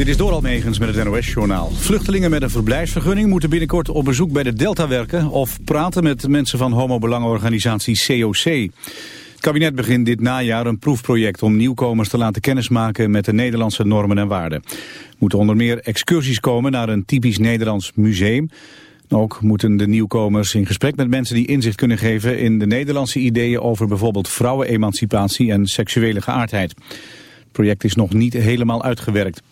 Dit is door Almegens met het NOS-journaal. Vluchtelingen met een verblijfsvergunning moeten binnenkort op bezoek bij de Delta werken... of praten met mensen van homobelangenorganisatie COC. Het kabinet begint dit najaar een proefproject om nieuwkomers te laten kennismaken met de Nederlandse normen en waarden. Moeten onder meer excursies komen naar een typisch Nederlands museum. Ook moeten de nieuwkomers in gesprek met mensen die inzicht kunnen geven in de Nederlandse ideeën over bijvoorbeeld vrouwenemancipatie en seksuele geaardheid. Het project is nog niet helemaal uitgewerkt.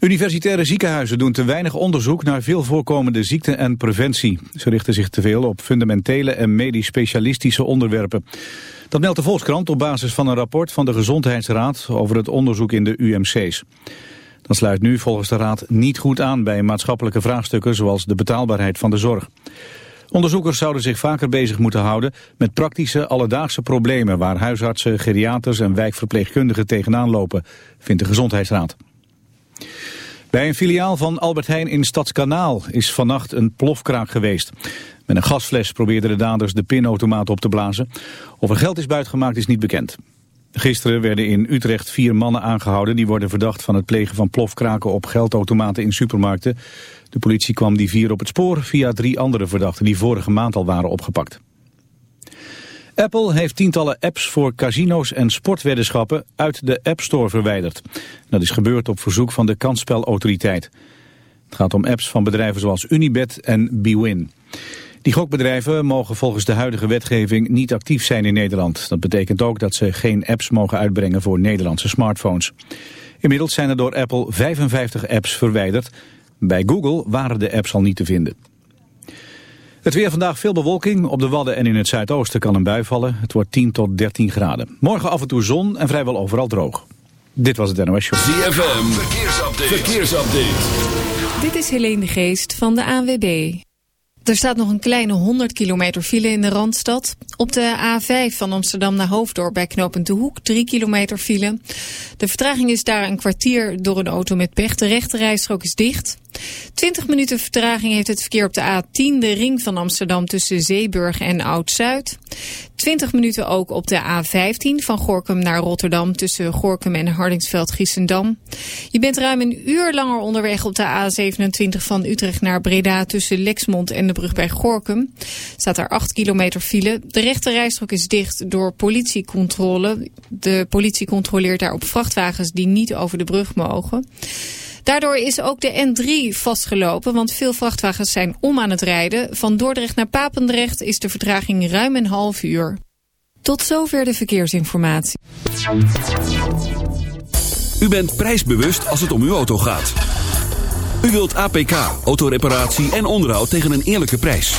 Universitaire ziekenhuizen doen te weinig onderzoek naar veel voorkomende ziekten en preventie. Ze richten zich te veel op fundamentele en medisch specialistische onderwerpen. Dat meldt de Volkskrant op basis van een rapport van de Gezondheidsraad over het onderzoek in de UMC's. Dat sluit nu volgens de Raad niet goed aan bij maatschappelijke vraagstukken zoals de betaalbaarheid van de zorg. Onderzoekers zouden zich vaker bezig moeten houden met praktische alledaagse problemen waar huisartsen, geriaters en wijkverpleegkundigen tegenaan lopen, vindt de Gezondheidsraad. Bij een filiaal van Albert Heijn in Stadskanaal is vannacht een plofkraak geweest. Met een gasfles probeerden de daders de pinautomaat op te blazen. Of er geld is buitgemaakt is niet bekend. Gisteren werden in Utrecht vier mannen aangehouden... die worden verdacht van het plegen van plofkraken op geldautomaten in supermarkten. De politie kwam die vier op het spoor via drie andere verdachten... die vorige maand al waren opgepakt. Apple heeft tientallen apps voor casino's en sportweddenschappen uit de App Store verwijderd. Dat is gebeurd op verzoek van de kansspelautoriteit. Het gaat om apps van bedrijven zoals Unibet en Bwin. Die gokbedrijven mogen volgens de huidige wetgeving niet actief zijn in Nederland. Dat betekent ook dat ze geen apps mogen uitbrengen voor Nederlandse smartphones. Inmiddels zijn er door Apple 55 apps verwijderd. Bij Google waren de apps al niet te vinden. Het weer vandaag veel bewolking. Op de Wadden en in het zuidoosten kan een bui vallen. Het wordt 10 tot 13 graden. Morgen af en toe zon en vrijwel overal droog. Dit was het NOS Show. ZFM, verkeersupdate. verkeersupdate. Dit is Helene de Geest van de ANWB. Er staat nog een kleine 100 kilometer file in de Randstad. Op de A5 van Amsterdam naar Hoofddorp bij knooppunt De Hoek 3 kilometer file. De vertraging is daar een kwartier door een auto met pech. De rechte rijstrook is dicht. 20 minuten vertraging heeft het verkeer op de A10, de ring van Amsterdam tussen Zeeburg en Oud-Zuid. 20 minuten ook op de A15 van Gorkum naar Rotterdam tussen Gorkum en Hardingsveld-Giessendam. Je bent ruim een uur langer onderweg op de A27 van Utrecht naar Breda tussen Lexmond en de brug bij Gorkum. Staat daar 8 kilometer file. De rechte rijstrook is dicht door politiecontrole. De politie controleert daar op vrachtwagens die niet over de brug mogen. Daardoor is ook de N3 vastgelopen, want veel vrachtwagens zijn om aan het rijden. Van Dordrecht naar Papendrecht is de vertraging ruim een half uur. Tot zover de verkeersinformatie. U bent prijsbewust als het om uw auto gaat. U wilt APK, autoreparatie en onderhoud tegen een eerlijke prijs.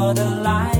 for the light.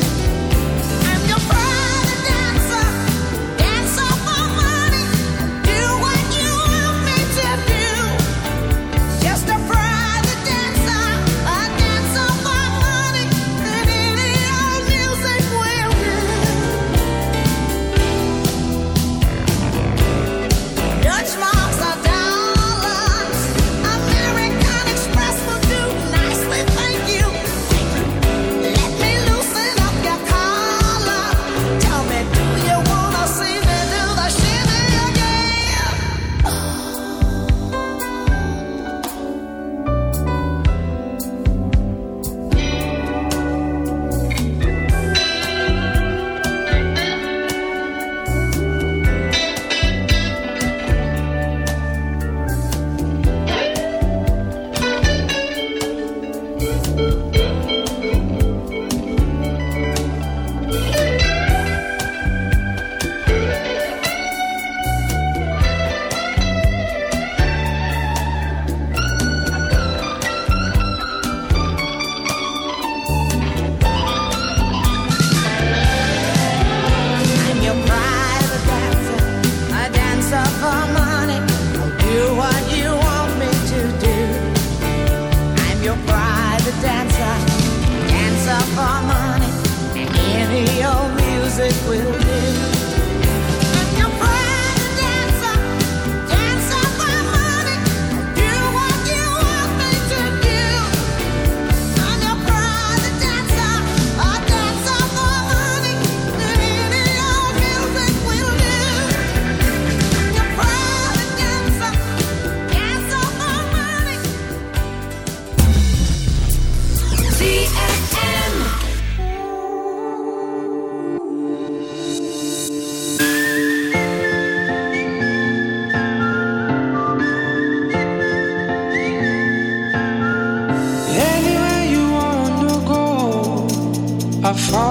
Frau.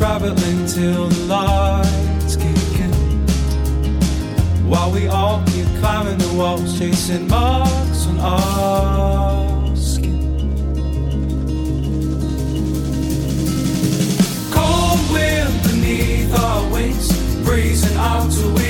traveling till the lights kick in. While we all keep climbing the walls, chasing marks on our skin. Cold wind beneath our wings, breezing out to we